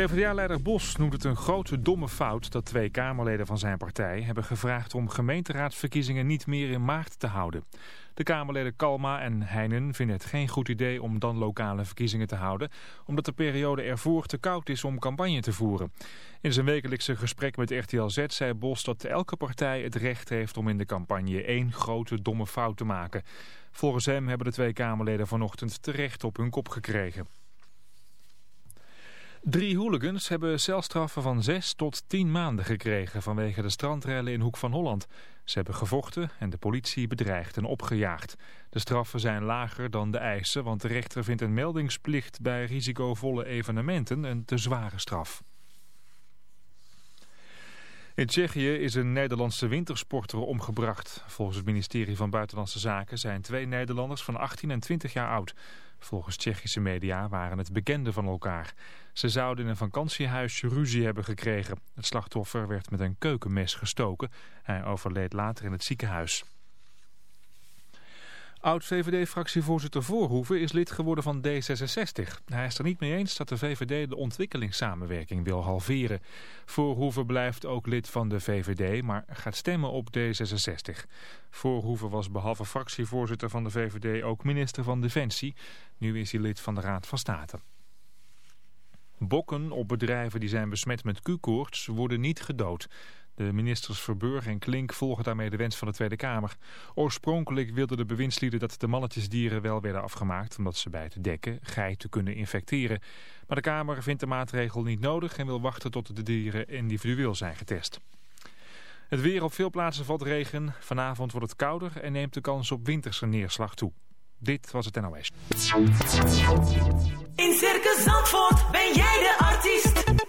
PvdA-leider Bos noemt het een grote domme fout dat twee Kamerleden van zijn partij hebben gevraagd om gemeenteraadsverkiezingen niet meer in maart te houden. De Kamerleden Kalma en Heinen vinden het geen goed idee om dan lokale verkiezingen te houden, omdat de periode ervoor te koud is om campagne te voeren. In zijn wekelijkse gesprek met RTL Z zei Bos dat elke partij het recht heeft om in de campagne één grote domme fout te maken. Volgens hem hebben de twee Kamerleden vanochtend terecht op hun kop gekregen. Drie hooligans hebben celstraffen van 6 tot 10 maanden gekregen vanwege de strandrellen in Hoek van Holland. Ze hebben gevochten en de politie bedreigd en opgejaagd. De straffen zijn lager dan de eisen, want de rechter vindt een meldingsplicht bij risicovolle evenementen een te zware straf. In Tsjechië is een Nederlandse wintersporter omgebracht. Volgens het ministerie van Buitenlandse Zaken zijn twee Nederlanders van 18 en 20 jaar oud. Volgens Tsjechische media waren het bekenden van elkaar. Ze zouden in een vakantiehuisje ruzie hebben gekregen. Het slachtoffer werd met een keukenmes gestoken. Hij overleed later in het ziekenhuis. Oud-VVD-fractievoorzitter Voorhoeven is lid geworden van D66. Hij is er niet mee eens dat de VVD de ontwikkelingssamenwerking wil halveren. Voorhoeven blijft ook lid van de VVD, maar gaat stemmen op D66. Voorhoeven was behalve fractievoorzitter van de VVD ook minister van Defensie. Nu is hij lid van de Raad van State. Bokken op bedrijven die zijn besmet met Q-koorts worden niet gedood. De ministers Verburg en Klink volgen daarmee de wens van de Tweede Kamer. Oorspronkelijk wilden de bewindslieden dat de mannetjesdieren wel werden afgemaakt... omdat ze bij het dekken geiten kunnen infecteren. Maar de Kamer vindt de maatregel niet nodig... en wil wachten tot de dieren individueel zijn getest. Het weer op veel plaatsen valt regen. Vanavond wordt het kouder en neemt de kans op winterse neerslag toe. Dit was het NOS. In Circus Zandvoort ben jij de artiest.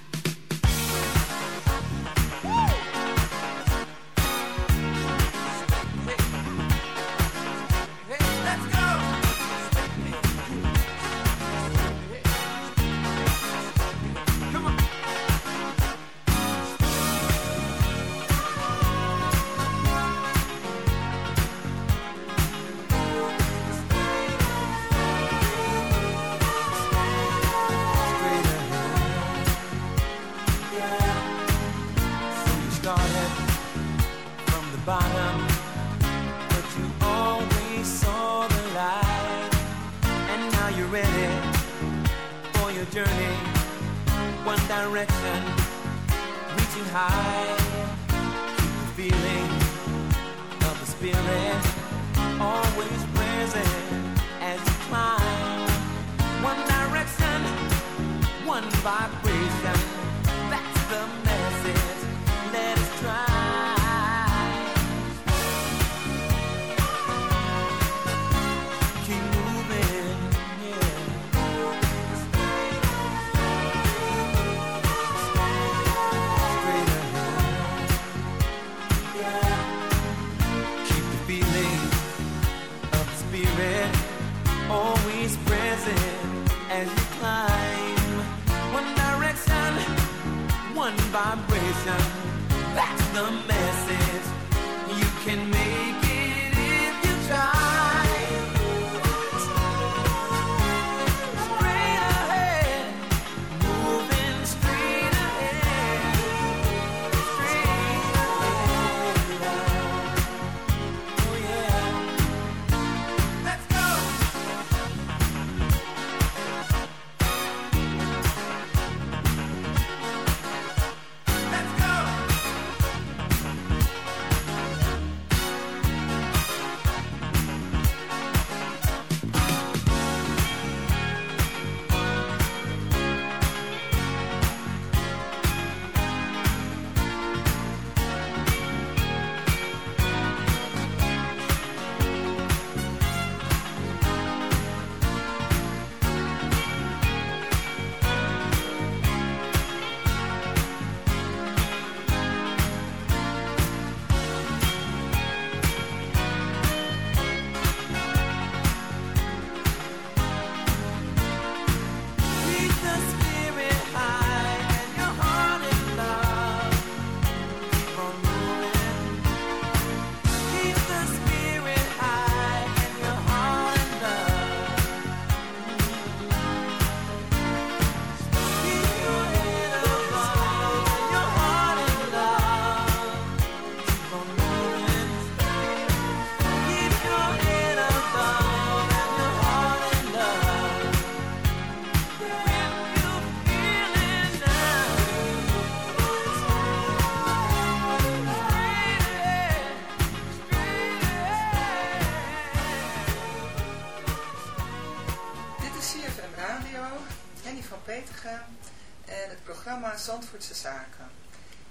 Zandvoortse Zaken.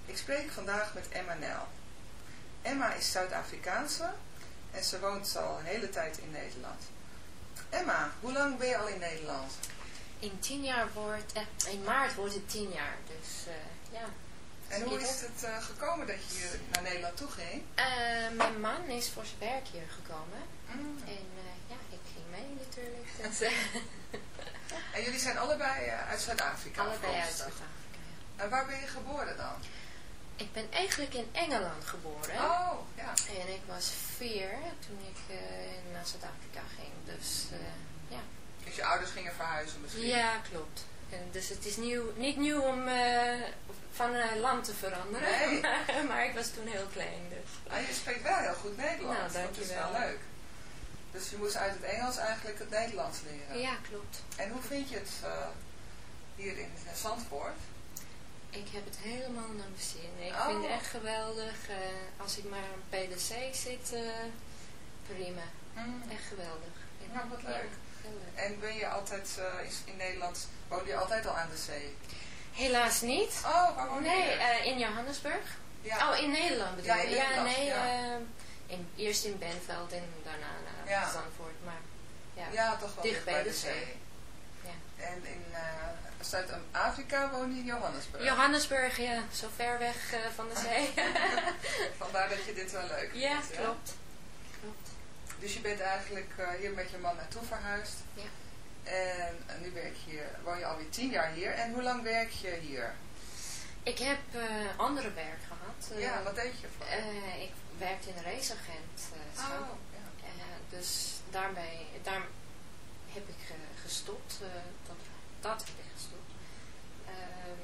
Ik spreek vandaag met Emma Nel. Emma is Zuid-Afrikaanse en ze woont al een hele tijd in Nederland. Emma, hoe lang ben je al in Nederland? In tien jaar wordt, eh, in maart wordt het tien jaar, dus eh, ja. En hoe is het eh, gekomen dat je hier naar Nederland toe ging? Eh, mijn man is voor zijn werk hier gekomen Mm. en ja, ik ging mee natuurlijk. Dus, En jullie zijn allebei uit Zuid-Afrika allebei uit. Zuid-Afrika. En waar ben je geboren dan? Ik ben eigenlijk in Engeland geboren. Oh, ja. En ik was vier toen ik eh, naar Zuid-Afrika ging. Dus eh, ja. Dus je ouders gingen verhuizen misschien? Ja, klopt. En dus het is nieuw, niet nieuw om eh, van land te veranderen. Nee. Maar, maar ik was toen heel klein. Dus. Ah, je spreekt wel heel goed Nederlands. Nou, Dat is wel leuk. Dus je moest uit het Engels eigenlijk het Nederlands leren. Ja, klopt. En hoe vind je het hier in Zandvoort? Ik heb het helemaal naar mijn zin. Ik Oh. vind het echt geweldig. eh, als ik maar aan PDC zit, eh, prima. Echt geweldig. Ja, Nou, wat leuk. Ja, heel leuk. En ben je altijd eh, in Nederland, woon je altijd al aan de zee? Helaas niet. Oh, waar woon je? Nee, in Johannesburg. ja. Oh, in Nederland bedoel je? in Ja, nee. in, eerst in Benveld en daarna naar. Zandvoort. Maar ja, ja, toch wel dicht dicht bij de zee. En in eh, Zuid-Afrika woon je in Johannesburg. Johannesburg, ja, zo ver weg eh, van de zee. Vandaar dat je dit wel leuk vindt. ja, klopt. klopt. Dus je bent eigenlijk eh, hier met je man naartoe verhuisd. Ja. En nu werk je hier, woon je alweer tien jaar hier. En hoe lang werk je hier? Ik heb andere werk gehad. Eh, ja, wat deed je voor? ik werkte in een raceagent. oh, ja. Dus daarbij, daar heb ik eh, gestopt. eh, dat, dat heb ik gestopt. Ehm,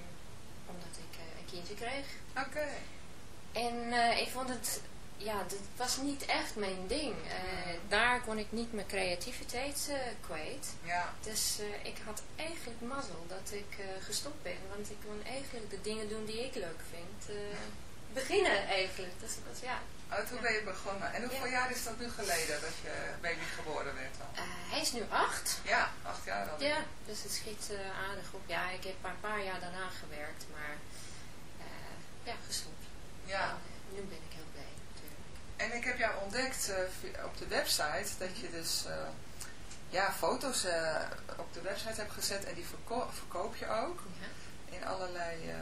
omdat ik eh, een kindje kreeg. Oké. En ik vond het, ja, dat was niet echt mijn ding. Eh, daar kon ik niet mijn creativiteit kwijt. Ja. Dus ik had eigenlijk mazzel dat ik gestopt ben. Want ik kon eigenlijk de dingen doen die ik leuk vind. beginnen eigenlijk. Dus ik was, ja. Oh, toen ben je begonnen. En hoeveel Ja. jaar is dat nu geleden dat je baby geboren werd dan? Eh, hij is nu acht. Ja, acht jaar al. Ja, dus het schiet eh, aardig op. Ja, ik heb maar een paar jaar daarna gewerkt, maar eh, ja, gestopt. Ja. En, nu ben ik heel blij natuurlijk. En ik heb jou ontdekt op de website dat je dus ja, foto's op de website hebt gezet en die verko- verkoop je ook. Ja. In allerlei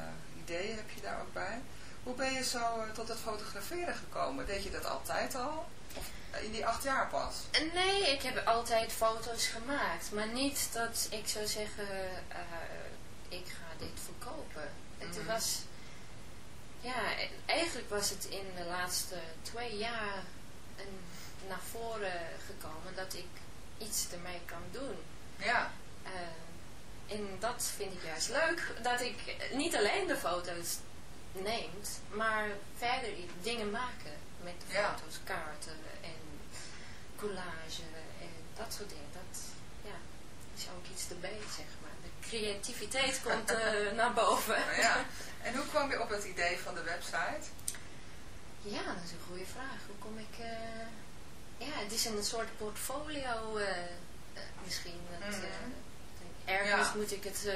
ideeën heb je daar ook bij. Hoe ben je zo eh, tot het fotograferen gekomen? Deed je dat altijd al? Of eh, in die acht jaar pas? En Nee, ik heb altijd foto's gemaakt, maar niet dat ik zou zeggen, eh, ik ga dit verkopen. Het Mhm. was, ja, eigenlijk was het in de laatste twee jaar een, naar voren gekomen dat ik iets ermee kan doen. Ja. Eh, en dat vind ik juist leuk, dat ik niet alleen de foto's neemt, maar verder dingen maken met foto's, kaarten en collage en dat soort dingen. Dat ja, is ook iets erbij, zeg maar. De creativiteit komt eh, naar boven. Nou ja. En hoe kwam je op het idee van de website? Ja, dat is een goede vraag. Hoe kom ik... eh, ja, het is een soort portfolio eh, misschien. Dat, Mhm. ergens Ja. moet ik het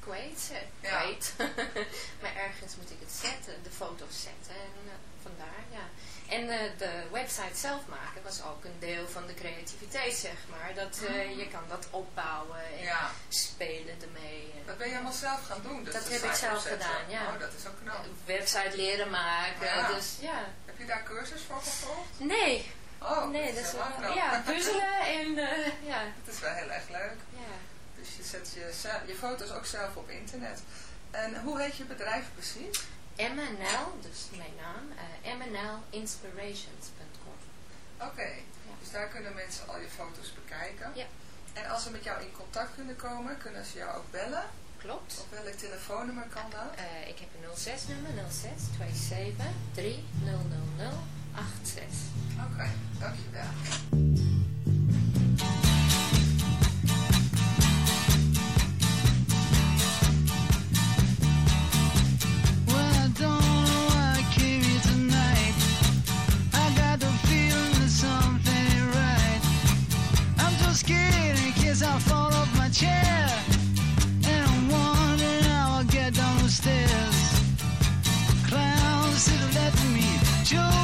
kwijt. Ja. Moet ik het zetten, de foto's zetten. En eh, vandaar, ja. En eh, de website zelf maken was ook een deel van de creativiteit, zeg maar. Dat eh, je kan dat opbouwen en. Ja. spelen ermee. Dat ben je allemaal zelf gaan doen? Dus Dat heb ik zelf opzetten. gedaan, ja. Oh, dat is ook knap. website leren maken. Ja. Dus ja. Heb je daar cursus voor gevolgd? Nee, Oh, nee, dat dat is wel wel, ja, puzzelen en ja, Het is wel heel erg leuk. ja. Dus je zet je, je foto's ook zelf op internet. En hoe heet je bedrijf precies? MNL, dus mijn naam, eh mnlinspirations.com. Oké, dus daar kunnen mensen al je foto's bekijken. Ja. En als ze met jou in contact kunnen komen, kunnen ze jou ook bellen. Klopt. Op welk telefoonnummer kan dat? Eh, ik heb een 06 nummer, 06 27 3000 86. Oké, dankjewel. show.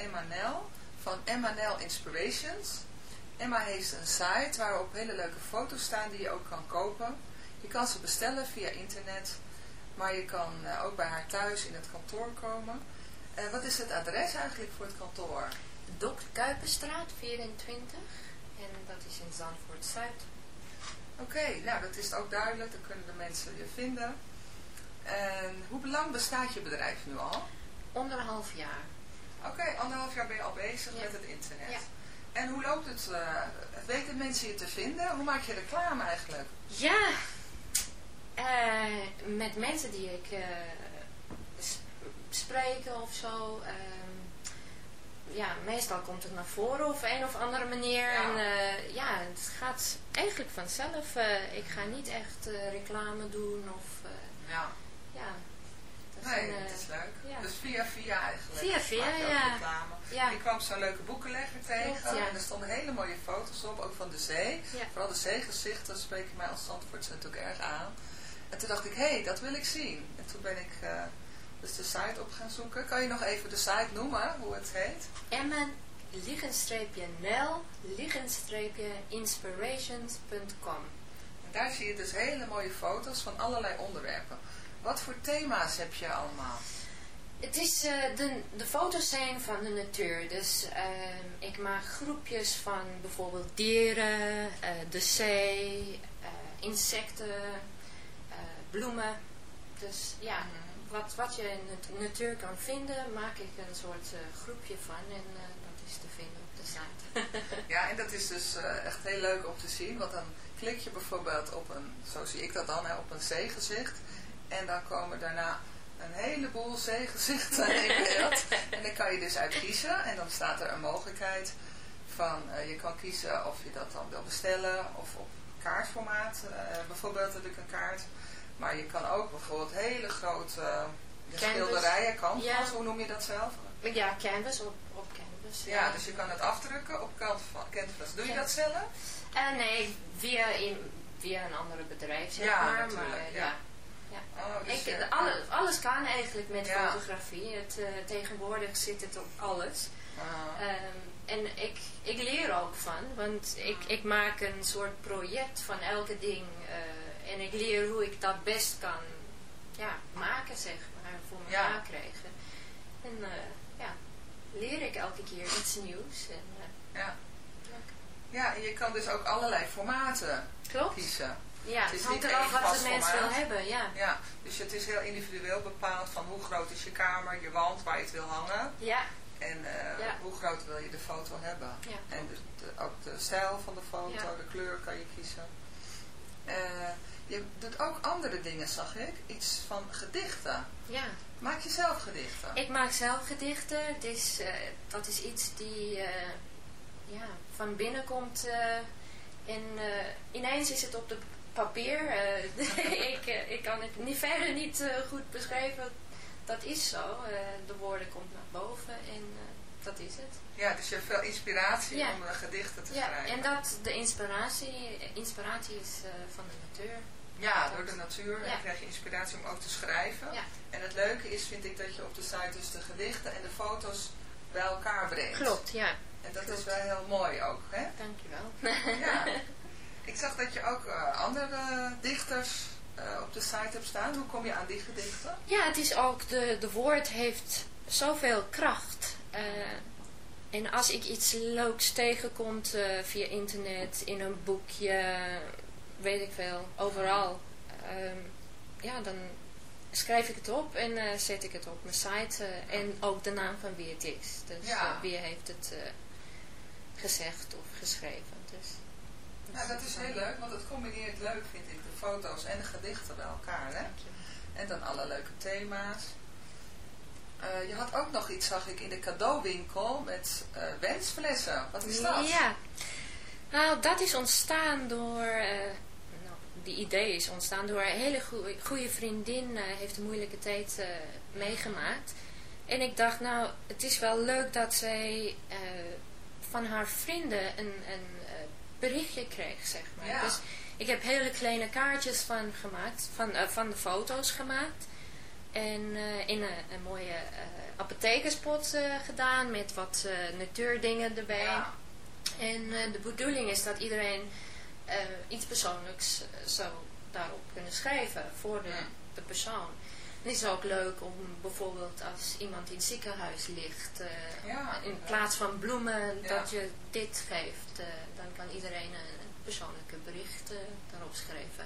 Emma Nel van Emma Nel Inspirations. Emma heeft een site waarop hele leuke foto's staan die je ook kan kopen. Je kan ze bestellen via internet, maar je kan eh, ook bij haar thuis in het kantoor komen. Eh, wat is het adres eigenlijk voor het kantoor? Dr. Kuiperstraat 24 en dat is in Zandvoort-Zuid. Oké, nou dat is ook duidelijk, dan kunnen de mensen je vinden. En hoe lang bestaat je bedrijf nu al? Anderhalf jaar. Oké, anderhalf jaar ben je al bezig Ja. met het internet. Ja. En hoe loopt het? eh, weten mensen je te vinden? Hoe maak je reclame eigenlijk? Ja, eh, met mensen die ik eh, spreek of zo. ehm, ja, meestal komt het naar voren op een of andere manier. Ja. En ja, het gaat eigenlijk vanzelf. Ik ga niet echt reclame doen of Ja. ja. Nee, eh, dat is leuk. ja. Dus via via eigenlijk. Via via, ja. Ik kwam zo'n leuke boekenlegger tegen ja. en er stonden hele mooie foto's op, ook van de zee. Vooral de zeegezichten spreken mij als Zandvoortse natuurlijk erg aan. En toen dacht ik, hé, hey, dat wil ik zien. En toen ben ik eh, dus de site op gaan zoeken. Kan je nog even de site noemen, hoe het heet? Emmen, liggenstreepje nel, liggenstreepje inspirations.com. En daar zie je dus hele mooie foto's van allerlei onderwerpen. Wat voor thema's heb je allemaal? Het is, eh, de, de foto's zijn van de natuur. Dus ehm, ik maak groepjes van bijvoorbeeld dieren, eh, de zee, eh, insecten, bloemen. Dus ja, wat, wat je in de natuur kan vinden, maak ik een soort groepje van. En dat is te vinden op de site. Ja, en dat is dus echt heel leuk om te zien. Want dan klik je bijvoorbeeld op een, zo zie ik dat dan, hè, op een zeegezicht. En dan komen daarna een heleboel zeegezichten in beeld. En dan kan je dus uit kiezen. En dan staat er een mogelijkheid van, eh, je kan kiezen of je dat dan wil bestellen. Of op kaartformaat. Eh, bijvoorbeeld heb ik een kaart. Maar je kan ook bijvoorbeeld hele grote eh, schilderijen, canvas, Ja. hoe noem je dat zelf? ja, canvas op, op canvas. Ja, dus je kan het afdrukken op canvas. Doe je dat zelf? Nee, via, in, via een andere bedrijf, zeg Ja, maar. maar ja. Ja. ja. Oh, dus, Ik, eh, alle- alles kan eigenlijk met Ja. fotografie. Het, eh, tegenwoordig zit het op alles. ah. Ehm, en ik, ik leer ook van, want ik, ik maak een soort project van elke ding. eh, en ik leer hoe ik dat best kan ja, maken, zeg maar, voor Ja. elkaar krijgen. En ja, leer ik elke keer iets nieuws. En, Ja. ja, je kan dus ook allerlei formaten klopt. kiezen. Ja, Het is hangt niet eraf wat de mens wil hebben, ja. Ja, dus het is heel individueel bepaald van hoe groot is je kamer, je wand waar je het wil hangen. Ja, En eh, Ja. hoe groot wil je de foto hebben. Ja. En de, de- ook de stijl van de foto, de kleur kan je kiezen. Eh, je doet ook andere dingen, zag ik. Iets van gedichten. ja. Maak je zelf gedichten? Ik maak zelf gedichten. Het is, eh, dat is iets die ja, van binnen komt. en ineens is het op de papier. eh, ik, eh, ik kan het niet, verder niet eh, goed beschrijven. Dat is zo. de woorden komt naar boven en dat is het. Ja, dus je hebt veel inspiratie Ja. om gedichten te Ja, schrijven. en dat de inspiratie, inspiratie is van de natuur. Ja, door de natuur Ja. krijg je inspiratie om ook te schrijven. Ja. En het leuke is, vind ik, dat je op de site dus de gedichten en de foto's bij elkaar brengt. Klopt, ja. En dat is wel heel mooi ook, hè? Dankjewel. Ja. Ik zag dat je ook eh, andere dichters eh, op de site hebt staan. Hoe kom je aan die gedichten? Ja, het is ook, de, de woord heeft zoveel kracht. Eh, en als ik iets leuks tegenkomt via internet, in een boekje, weet ik veel, overal. ehm, ja, dan schrijf ik het op en zet ik het op mijn site. en ook de naam van wie het is. Dus Ja. wie heeft het gezegd of geschreven. Nou, dat is heel leuk, want het combineert leuk, vind ik, de foto's en de gedichten bij elkaar, hè? En dan alle leuke thema's. Eh, je had ook nog iets, zag ik, in de cadeauwinkel met eh, wensflessen. Wat is dat? Ja, nou dat is ontstaan door, eh, nou, die idee is ontstaan door een hele goe- goede vriendin, eh, heeft een moeilijke tijd meegemaakt. En ik dacht, nou, het is wel leuk dat zij van haar vrienden een, een berichtje kreeg, zeg maar. Ja. Dus ik heb hele kleine kaartjes van gemaakt, van, eh, van de foto's gemaakt. En eh, in een, een mooie eh apothekerspot gedaan met wat natuurdingen erbij. Ja. En de bedoeling is dat iedereen iets persoonlijks zou daarop kunnen schrijven voor de, de persoon. Het is ook leuk om bijvoorbeeld als iemand in het ziekenhuis ligt, eh, Ja, in plaats van bloemen, Ja. dat je dit geeft. eh, dan kan iedereen een, persoonlijke bericht eh, daarop schrijven.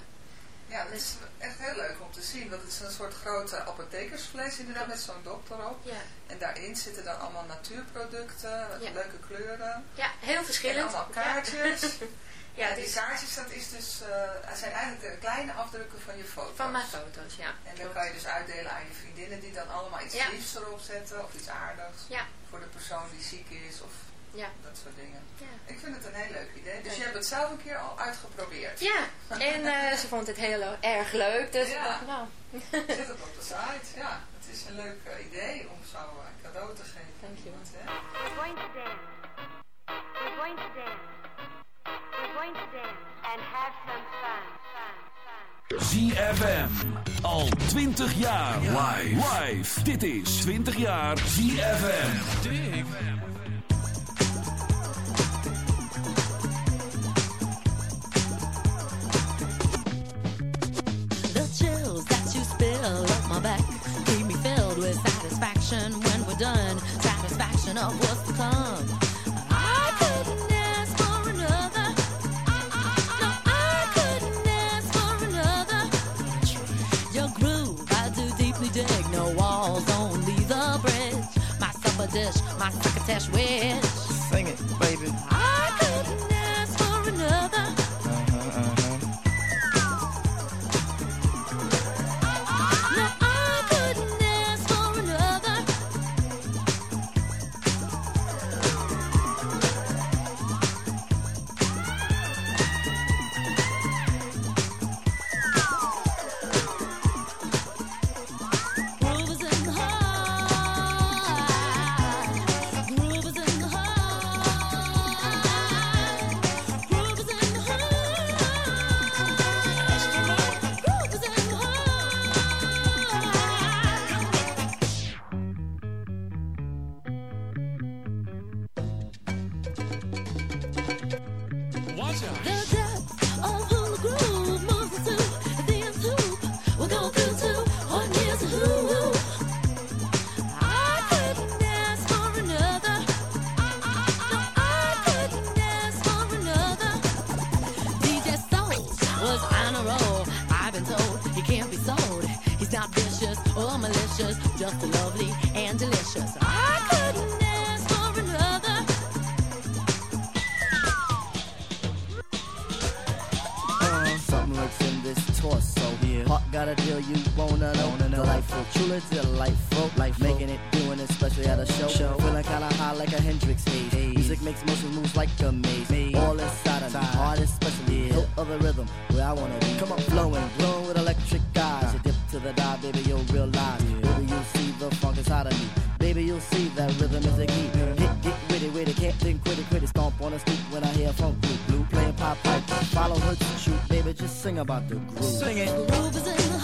Ja, dat is echt heel leuk om te zien. Het is een soort grote apothekersfles inderdaad met zo'n dokter op. Ja, En daarin zitten dan allemaal natuurproducten, met leuke kleuren. ja heel En verschillend. allemaal kaartjes. Ja, die kaartjes, dat is dus, eh, zijn eigenlijk de kleine afdrukken van je foto's. van mijn foto's, ja. En dan kan je dus uitdelen aan je vriendinnen die dan allemaal iets Ja. liefs erop zetten of iets aardigs. Ja, Voor de persoon die ziek is of ja, dat soort dingen. ja. Ik vind het een heel leuk idee. Dus Ja. je hebt het zelf een keer al uitgeprobeerd. Ja, en eh, ze vond het heel erg leuk, dus Ja. ik dacht, nou, Zet het op de site. Ja, het is een leuk eh, idee om zo eh, cadeau te geven. Dankjewel. Hè? We're going to dance. We're going to dance. We're going to dance and have some fun. Fun. Fun. ZFM. Al 20 jaar. Live. Live. Dit is 20 jaar ZFM. The chills that you my succotash wish. Sing got a deal you wanna know. Delightful, truly delightful. Life making it, doing it, especially at a show. show. Feeling kinda high like a Hendrix haze. Music makes motion moves like a maze. All inside of me, heart especially. Hilt of the rhythm, where I wanna be. Come on, flowing, glowing with electric eyes. You dip to the dive, baby, you'll realize. Baby, you'll see the funk inside of me. Baby, you'll see that rhythm is a key. Get, get witty, witty, can't think, quit it, quit it. Stomp on the stoop when I hear a funk blue, blue playing pop pipe. Follow her to shoot, baby, just sing about the groove. Sing it. Groove is in the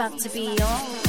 about to be.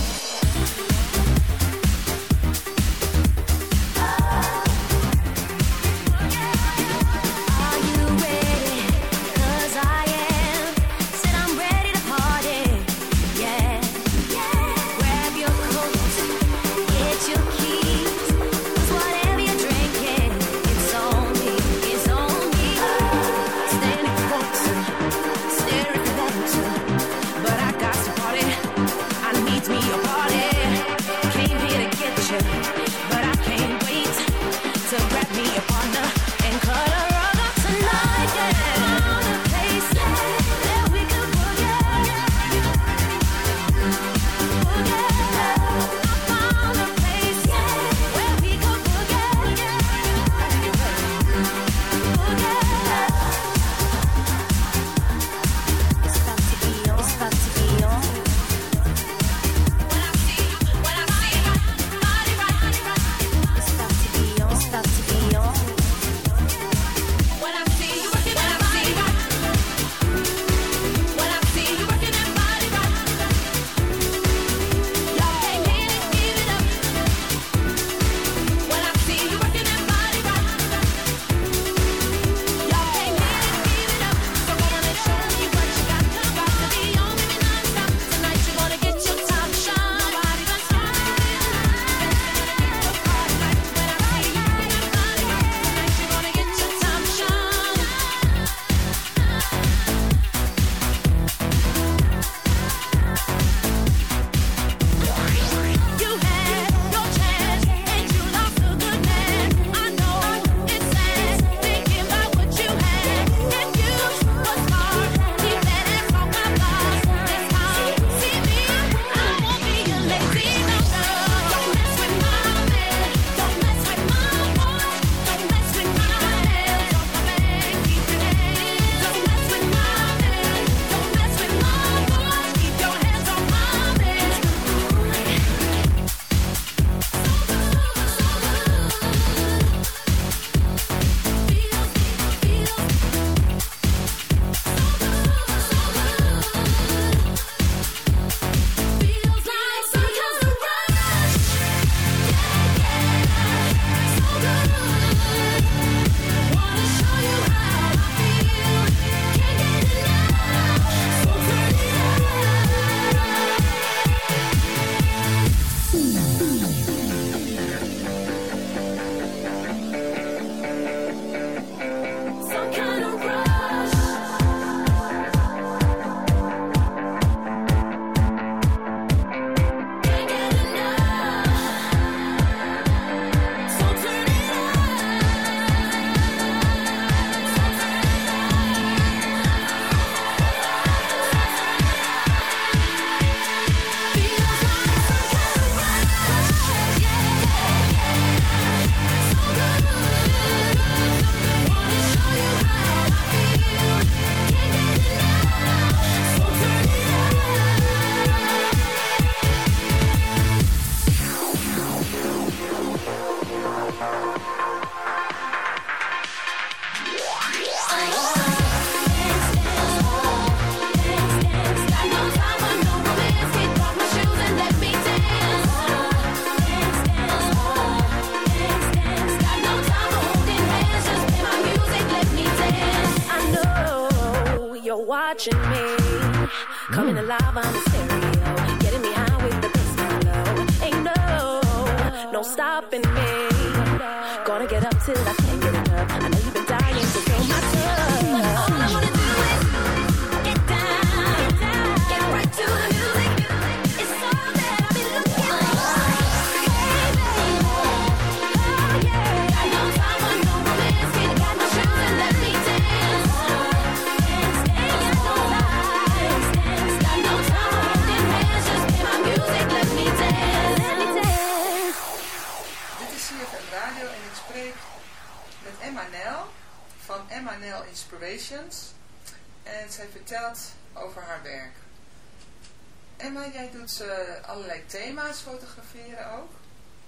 Doet eh, allerlei thema's fotograferen ook.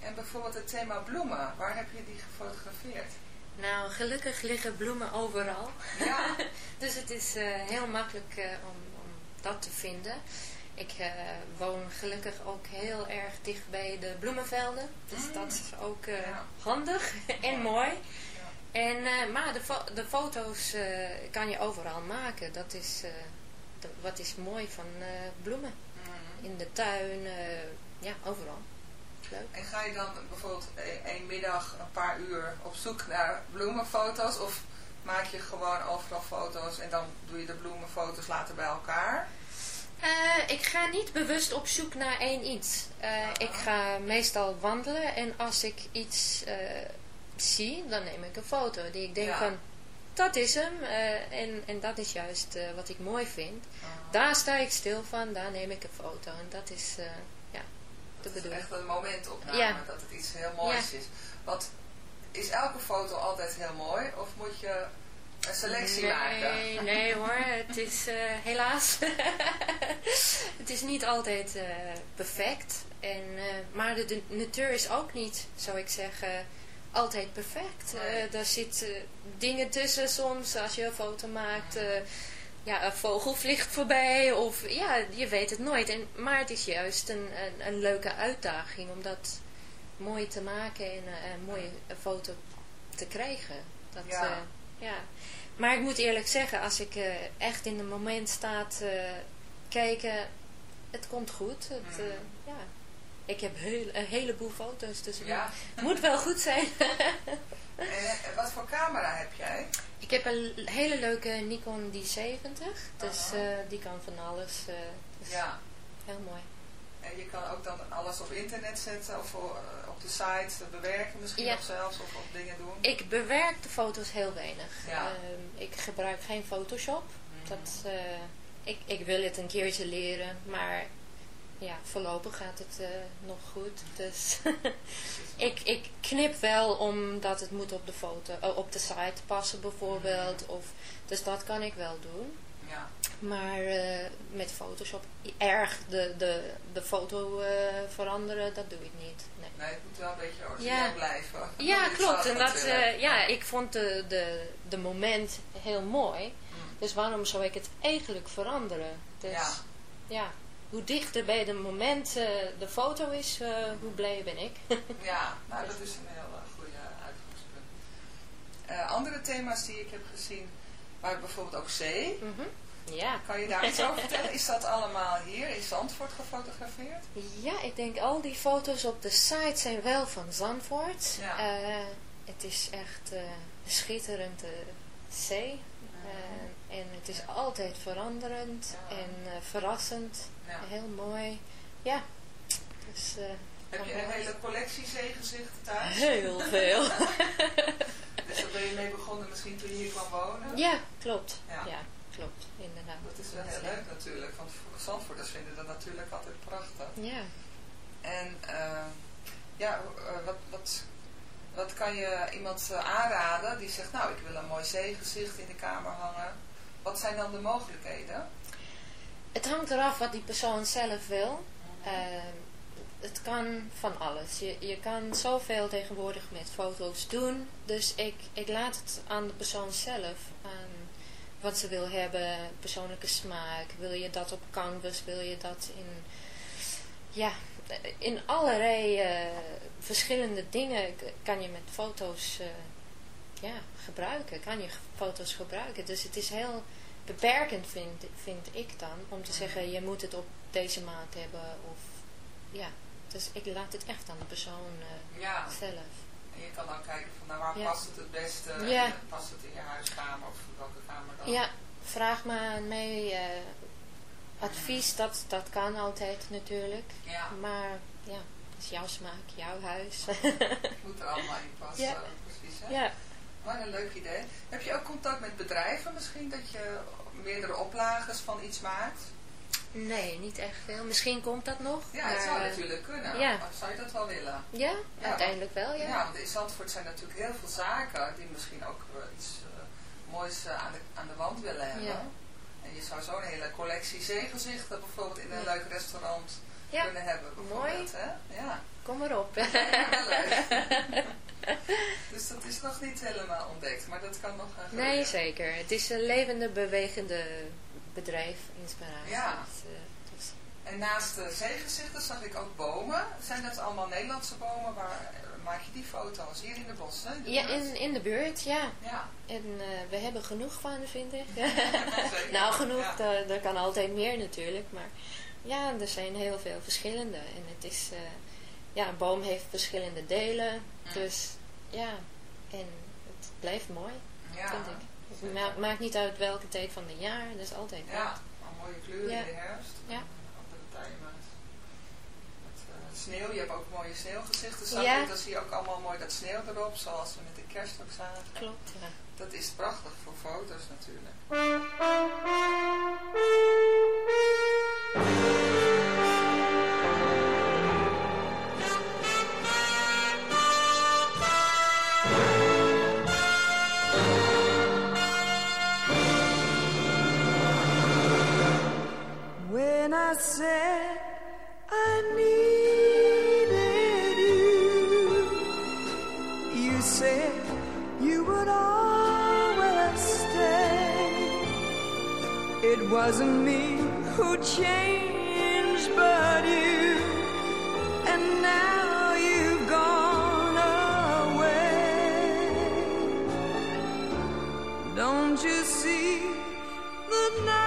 En bijvoorbeeld het thema bloemen. Waar heb je die gefotografeerd? Nou, gelukkig liggen bloemen overal. Ja. dus het is eh, heel makkelijk eh, om, om dat te vinden. Ik woon gelukkig ook heel erg dicht bij de bloemenvelden. Dus dat is ook handig en mooi. En, maar de, fo- de foto's kan je overal maken. Dat is wat is mooi van bloemen. In de tuin, eh, ja, overal. Leuk. En ga je dan bijvoorbeeld e- één middag een paar uur op zoek naar bloemenfoto's? Of maak je gewoon overal foto's en dan doe je de bloemenfoto's later bij elkaar? Eh, ik ga niet bewust op zoek naar één iets. Eh, ik ga meestal wandelen en als ik iets zie, dan neem ik een foto. Die ik denk Ja. van, dat is hem. eh, en, en dat is juist eh, wat ik mooi vind. Daar sta ik stil van, daar neem ik een foto. En dat is, eh, ja, de Het is echt een momentopname, Ja. dat het iets heel moois Ja. is. Want is elke foto altijd heel mooi of moet je een selectie nee, maken? Nee hoor, het is helaas. het is niet altijd perfect. En, maar de, de natuur is ook niet, zou ik zeggen, altijd perfect. Eh daar zitten dingen tussen soms als je een foto maakt. eh, ja, een vogel vliegt voorbij of ja, je weet het nooit. En, maar het is juist een, een, een leuke uitdaging om dat mooi te maken en eh, een mooie foto te krijgen. Dat, Ja. ja. Maar ik moet eerlijk zeggen, als ik echt in het moment sta te kijken, het komt goed. Het, eh, ja. Ik heb heel, een heleboel foto's, dus het Ja. moet wel goed zijn. En, en wat voor camera heb jij? ik heb een hele leuke Nikon D70, dus eh, die kan van alles. eh, dus Ja. Heel mooi. En je kan ook dan alles op internet zetten of eh, op de site bewerken misschien Ja. of zelfs of, of dingen doen. Ik bewerk de foto's heel weinig. Ja. Ehm, ik gebruik geen Photoshop. Dat, eh, ik, ik wil het een keertje leren, maar ja, voorlopig gaat het eh, nog goed. Dus ik, ik knip wel omdat het moet op de foto, eh, op de site passen bijvoorbeeld. Of, dus dat kan ik wel doen. Ja. Maar eh, met Photoshop erg de, de, de foto veranderen, dat doe ik niet. Nee. Nee, het moet wel een beetje origineel Ja. blijven. Ja, klopt. En dat, ja, ik vond de, de, de moment heel mooi. Dus waarom zou ik het eigenlijk veranderen? Dus Ja. ja, hoe dichter bij de moment eh, de foto is, eh, hoe blij ben ik. Ja, nou dat is een heel uh, goede uitgangspunt. Andere thema's die ik heb gezien, waren bijvoorbeeld ook zee. Ja. Kan je daar iets over vertellen? Is dat allemaal hier in Zandvoort gefotografeerd? Ja, ik denk al die foto's op de site zijn wel van Zandvoort. Ja. Het is echt eh, zee. Eh, en het is altijd veranderend en eh, verrassend. Heel mooi. Ja. Dus, eh, Heb je een hele collectie zeegezichten thuis? Heel veel. dus daar ben je mee begonnen misschien toen je hier kwam wonen? Ja, klopt. Ja. Ja, klopt. Inderdaad. Dat is wel heel leuk natuurlijk, want Zandvoorters vinden dat natuurlijk altijd prachtig. Ja. En ja, wat, wat, wat kan je iemand eh, aanraden die zegt, nou ik wil een mooi zeegezicht in de kamer hangen. Wat zijn dan de mogelijkheden? Het hangt eraf wat die persoon zelf wil. Ehm, het kan van alles. Je, je kan zoveel tegenwoordig met foto's doen. Dus ik, ik laat het aan de persoon zelf. Aan wat ze wil hebben. Persoonlijke smaak. Wil je dat op canvas? Wil je dat in... Ja, in allerlei eh, verschillende dingen kan je met foto's eh, ja, gebruiken. Kan je foto's gebruiken. Dus het is heel beperkend vind, vind ik dan. Om te zeggen, je moet het op deze maat hebben. Of, ja, dus ik laat het echt aan de persoon eh, Ja. zelf. En je kan dan kijken van nou, waar Ja. past het het beste? Ja. En past het in je huiskamer of welke kamer dan? Ja, vraag me aan mij eh, advies, dat, dat kan altijd natuurlijk. Ja. Maar ja, het is jouw smaak, jouw huis. Moet er allemaal in passen. Ja. Precies, hè? ja. Maar een leuk idee. Heb je ook contact met bedrijven misschien? Dat je meerdere oplages van iets maakt? Nee, niet echt veel. Misschien komt dat nog. Ja, het maar, zou eh, natuurlijk kunnen. ja. Zou je dat wel willen? Ja, Ja, uiteindelijk wel, ja. Ja, want in Zandvoort zijn natuurlijk heel veel zaken die misschien ook iets eh, moois eh, aan, de, aan de wand willen hebben. Ja. Je zou zo'n hele collectie zeegezichten bijvoorbeeld in een leuk restaurant Ja. kunnen hebben. Bijvoorbeeld, Hè? Ja. Kom maar op. Ja, dus dat is nog niet helemaal ontdekt, maar dat kan nog gaan nee, gebeuren. zeker. Het is een levende, bewegende bedrijf, inspiratie. Ja. Eh, dus- En naast de zeegezichten zag ik ook bomen. Zijn dat allemaal Nederlandse bomen? Waar maak je die foto's? Hier in de bossen? in de ja, in, in de buurt, ja. Ja. En eh, we hebben genoeg van, vind ik. Nou, genoeg, Ja. daar kan altijd meer natuurlijk. Maar ja, er zijn heel veel verschillende. En het is, eh, ja, een boom heeft verschillende delen. Dus ja, en het blijft mooi, Ja. vind ik. Het ma- maakt niet uit welke tijd van het jaar, dat is altijd Ja, wat. een mooie kleuren in de herfst. Ja. Eh, sneeuw. Je hebt ook mooie sneeuwgezichten. Zag Ja. Dan zie je ook allemaal mooi dat sneeuw erop, zoals we met de kerst ook zagen. Klopt, ja. Dat is prachtig voor foto's natuurlijk. When I said I needed It wasn't me who changed, but you, and now you've gone away. Don't you see that now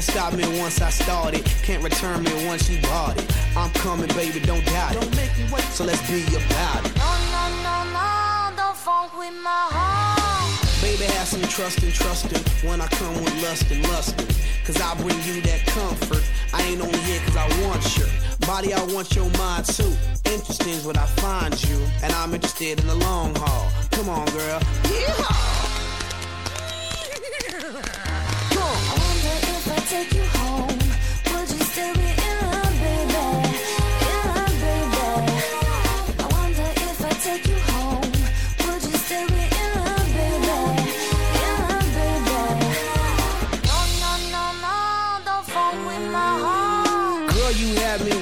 can't stop me once I started, can't return me once you bought it. I'm coming, baby, don't doubt it. Don't make me wait, so let's be about it. No, no, no, no, don't funk with my heart. Baby, have some trust and trust trusting when I come with lust and lusting. Cause I bring you that comfort. I ain't only here cause I want your body, I want your mind too. Interesting is what I find you, and I'm interested in the long haul. Come on, girl. Yeehaw!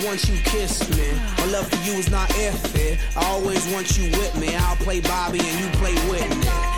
Once you kissed me. My love for you is not iffy. I always want you with me. I'll play Bobby and you play Whitney.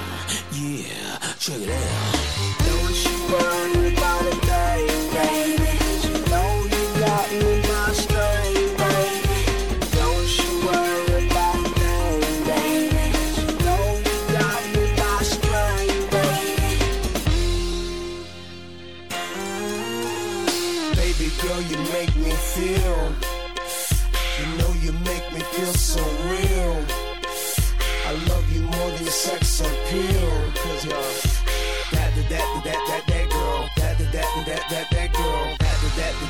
yeah, check it out. Don't you worry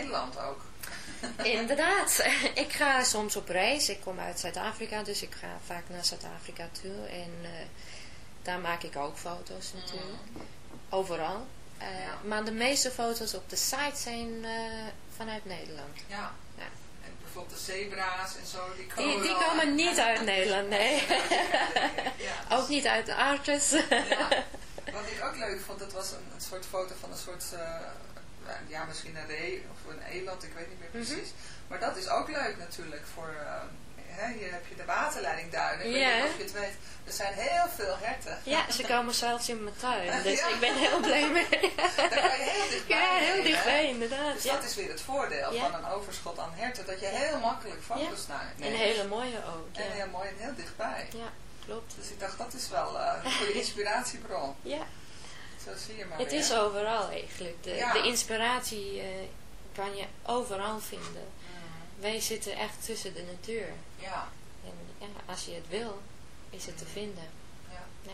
Nederland ook. Inderdaad. Ik ga soms op reis. Ik kom uit Zuid-Afrika, dus ik ga vaak naar Zuid-Afrika toe. En eh, daar maak ik ook foto's natuurlijk. Overal. Eh, Maar de meeste foto's op de site zijn eh, vanuit Nederland. Ja. Ja. En bijvoorbeeld de zebra's en zo, die komen Die, komen niet uit Nederland, nee. Ja. Ook niet uit de Artes. Ja. Wat ik ook leuk vond, dat was een, een soort foto van een soort, ja misschien een ree of een eland, ik weet niet meer Mhm. precies. Maar dat is ook leuk natuurlijk voor, eh, hè, hier heb je de waterleidingduinen, ik weet Ja. niet of je het weet. Er zijn heel veel herten. Ja, ze komen zelfs in mijn tuin. Dus Ja. ik ben heel blij mee. Daar kan je heel dichtbij Ja, heel heen, hè? dichtbij, inderdaad. Dus ja. dat is weer het voordeel Ja. van een overschot aan herten, dat je heel makkelijk foto's naar En hele mooie ook. Ja, En heel mooi en heel dichtbij. ja klopt. Dus ik dacht, dat is wel eh, een goede inspiratiebron. Ja, Zo zie je maar het weer. is overal eigenlijk. De, Ja. de inspiratie eh, kan je overal vinden. Wij zitten echt tussen de natuur. Ja, En ja, als je het wil, is het te vinden. ja. Ja.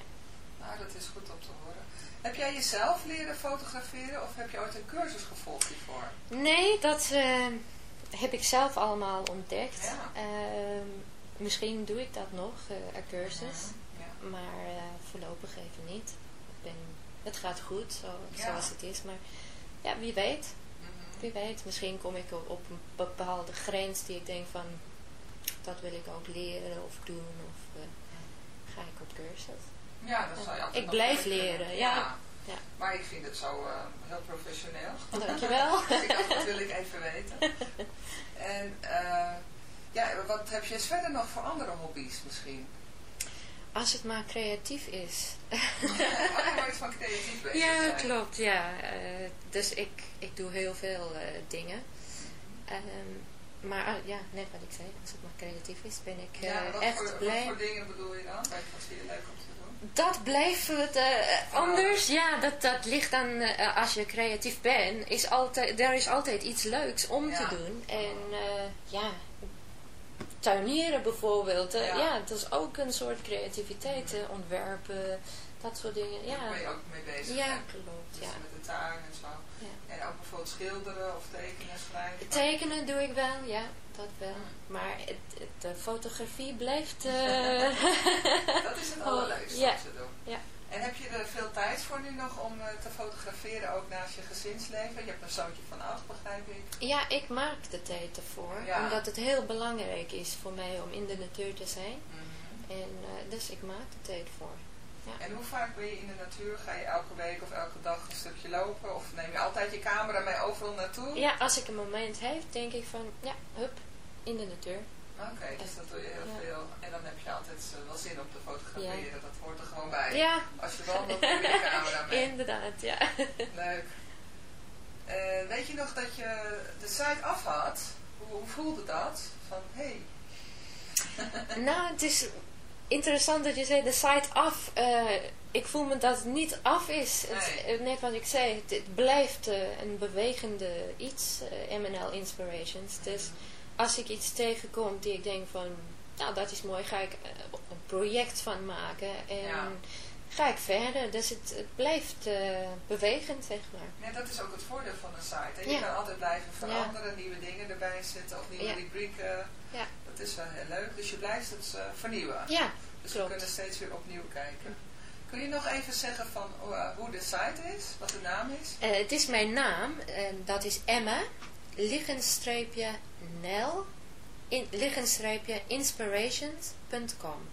Nou, dat is goed om te horen. Heb jij jezelf leren fotograferen of heb je ooit een cursus gevolgd hiervoor? Nee, dat eh, heb ik zelf allemaal ontdekt. Ja. Ehm, misschien doe ik dat nog, eh, een cursus. Ja. Maar voorlopig even niet. Ik ben, het gaat goed, zo, Ja. zoals het is. Maar ja, wie weet. Mhm. Wie weet, misschien kom ik op, een bepaalde grens die ik denk van... Dat wil ik ook leren of doen. Of eh, ga ik op cursus. Ja, dat zou je altijd Ik blijf leren, ja. Ja. Maar ik vind het zo eh, heel professioneel. Dankjewel. dus ik dacht, dat wil ik even weten. En eh, ja, wat heb je verder nog voor andere hobby's misschien? Als het maar creatief is. Je nooit van creatief bezig Ja, zijn. klopt, ja. Eh, dus ik, ik doe heel veel eh, dingen. Ehm, maar ah, ja, net wat ik zei, als het maar creatief is, ben ik eh, ja, wat echt voor, blij. Wat voor dingen bedoel je dan? Wat vind je leuk om te doen? Dat blijft het anders. Ja, dat, dat ligt aan als je creatief bent. Is altijd, er is altijd iets leuks om Ja. te doen. En ja, tuinieren bijvoorbeeld. Ja. ja. dat is ook een soort creativiteit. ontwerpen, dat soort dingen. Ja, Daar ben je ook mee bezig. ja hè? klopt. Dus Ja. met de tuin en zo. Ja. En ook bijvoorbeeld schilderen of tekenen, schrijven. Tekenen doe ik wel, ja, dat wel. Maar het, het, de fotografie blijft... eh, Dat is het allerleukste ja. om te doen. Ja. En heb je er veel tijd voor nu nog om eh, te fotograferen, ook naast je gezinsleven? Je hebt een zoontje van acht, begrijp ik. Ja, ik maak de tijd ervoor. Ja. Omdat het heel belangrijk is voor mij om in de natuur te zijn. Mhm. En eh, dus ik maak de tijd voor. Ja. En hoe vaak ben je in de natuur? Ga je elke week of elke dag een stukje lopen? Of neem je altijd je camera mee overal naartoe? ja, als ik een moment heb, denk ik van, ja, hup, in de natuur. Oké, dus dat doe je heel Ja. veel. En dan heb je altijd eh, wel zin om te fotograferen. Dat hoort er gewoon bij. Ja. Als je wandelt, neem je je camera mee. Inderdaad, ja. Leuk. Eh, weet je nog dat je de site af had? Hoe, hoe voelde dat? Van, hé, hey, nou, het is interessant dat je zei de site af. Eh, ik voel me dat het niet af is. Het, Nee. net wat ik zei, het, het blijft een bewegende iets, MNL Inspirations. Dus als ik iets tegenkom die ik denk van, nou dat is mooi, ga ik eh, een project van maken. En Ja. ga ik verder. Dus het, het blijft eh, bewegend, zeg maar. Ja, dat is ook het voordeel van een site. Je Ja. kan altijd blijven veranderen, nieuwe dingen erbij zetten of nieuwe rubrieken. Ja. Dat is wel heel leuk. Dus je blijft het eh, vernieuwen. Ja, dus klopt. we kunnen steeds weer opnieuw kijken. Kun je nog even zeggen van eh, hoe de site is? Wat de naam is? Het is mijn naam, en dat is Emma, liggenstreepje Nel, in, liggenstreepje inspirations.com.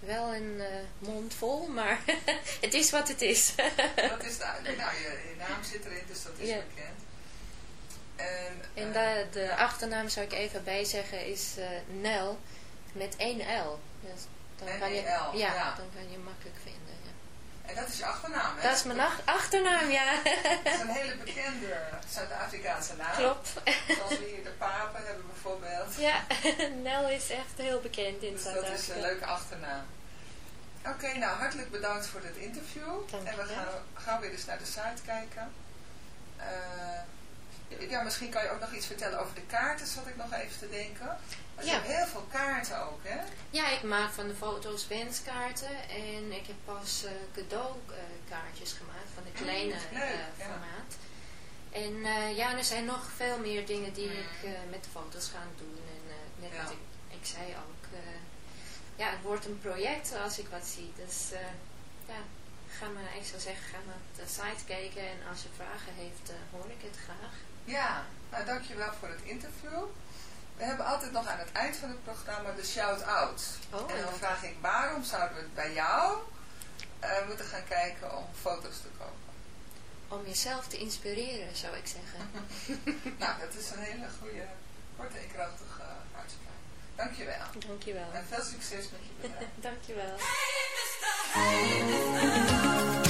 Wel een eh, mond vol, maar het is wat het is. dat is duidelijk. Nou, je, je naam zit erin, dus dat is Ja. bekend. En, En eh, de, de achternaam zou ik even bijzeggen is eh, Nel met één L. Dus dan kan je, ja, ja. dan kan je makkelijk vinden. En dat is je achternaam, hè? Dat is mijn ach- achternaam, ja. Dat is een hele bekende Zuid-Afrikaanse naam. Klopt. Zoals we hier de papen hebben bijvoorbeeld. Ja, Nel is echt heel bekend in Dus dat is Zuid-Afrika. een leuke achternaam. Oké, nou hartelijk bedankt voor dit interview. Dank en we gaan, gaan weer eens naar de site kijken. Eh, ja, misschien kan je ook nog iets vertellen over de kaarten, zat ik nog even te denken. Want je Ja. hebt heel veel kaarten ook, hè? Ja, ik maak van de foto's wenskaarten en ik heb pas eh, cadeaukaartjes gemaakt van de kleine leuk, eh, ja. formaat. En eh, ja, er zijn nog veel meer dingen die ik eh, met de foto's ga doen. En eh, net Ja. wat ik, ik zei ook, eh, ja, het wordt een project als ik wat zie. Dus eh, ja, ga maar, ik zou zeggen, ga naar de site kijken en als je vragen heeft, eh, hoor ik het graag. Ja, nou dankjewel voor het interview. We hebben altijd nog aan het eind van het programma de shout-out. Oh, en dan vraag ik, waarom zouden we bij jou eh, moeten gaan kijken om foto's te kopen? Om jezelf te inspireren, zou ik zeggen. nou, dat is een hele goede, korte en krachtige uitspraak. Dankjewel. Dankjewel. En veel succes met je bedrijf. Dankjewel. I've